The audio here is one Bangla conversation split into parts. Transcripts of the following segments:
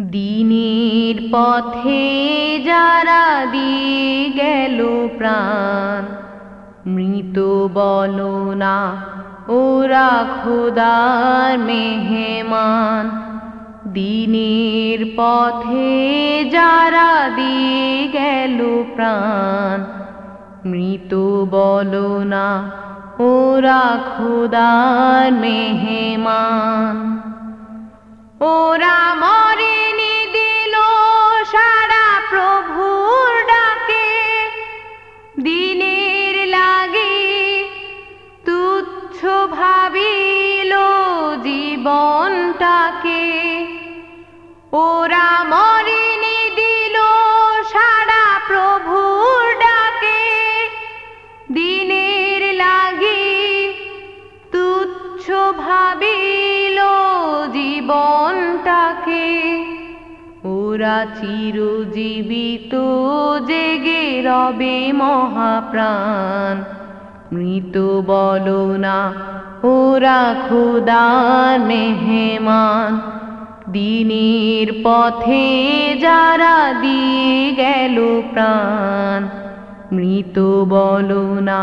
দিনের পথে যারা দিয়ে গেল প্রাণ, মৃত বলো না, ওরা খোদার মেহমান। দিনের পথে যারা দিয়ে গেল প্রাণ, মৃত বলো না, ওরা খোদার মেহমান। তুচ্ছ ভাবিল জীবনটাকে। ওরা মরেনি দিল সারা প্রভুর ডাকে। দিনের লাগে তুচ্ছ ভাবিল জীবনটাকে। ওরা চিরজীবিত, জেগে রবে মহাপ্রাণ। মৃত বলো না, ওরা খুদার মেহমান। দিনের পথে যারা দিয়ে গেল প্রাণ, মৃত বলো না,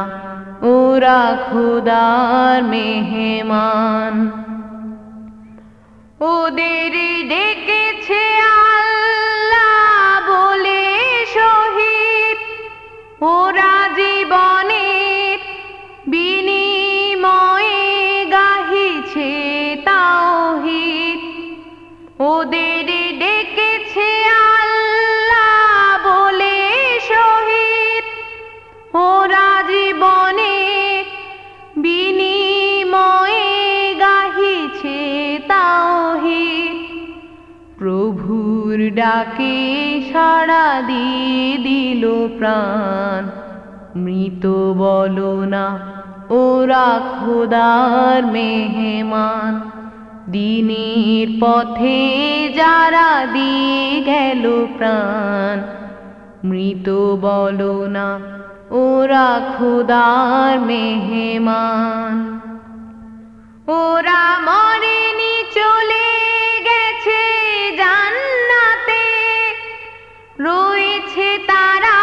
ওরা খুদার মেহমান। ওদের প্রভুর ডাকে সাড়া দিয়ে দিল প্রাণ। মৃত বলো না ওরা খোদার মেহমান। দিনের পথে যারা দিয়ে গেল প্রাণ। মৃত বলো না ওরা খোদার মেহমান। ওরা রয়েছে তারা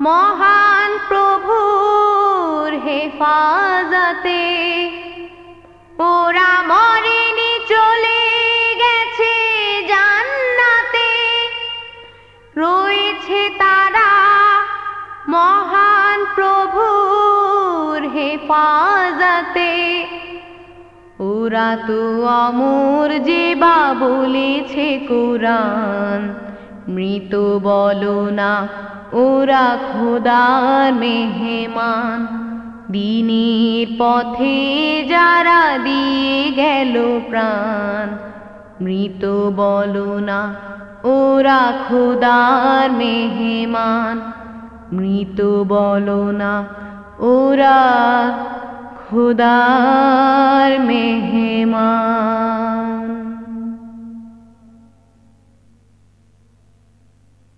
মহান প্রভুর হেফাজতে। ওরা মরেনি, চলে গেছে জান্নাতে। রয়েছে তারা মহান প্রভুর হেফাজতে। ওরা তো অমর, যে বা বলেছে কোরআন। মৃত বলো না, ওরা খোদার মেহমান। দিনের পথে যারা দিয়ে গেল প্রাণ, মৃত বলো না, ওরা খোদার মেহমান। মৃত বলো না, ওরা খুদার মেহমান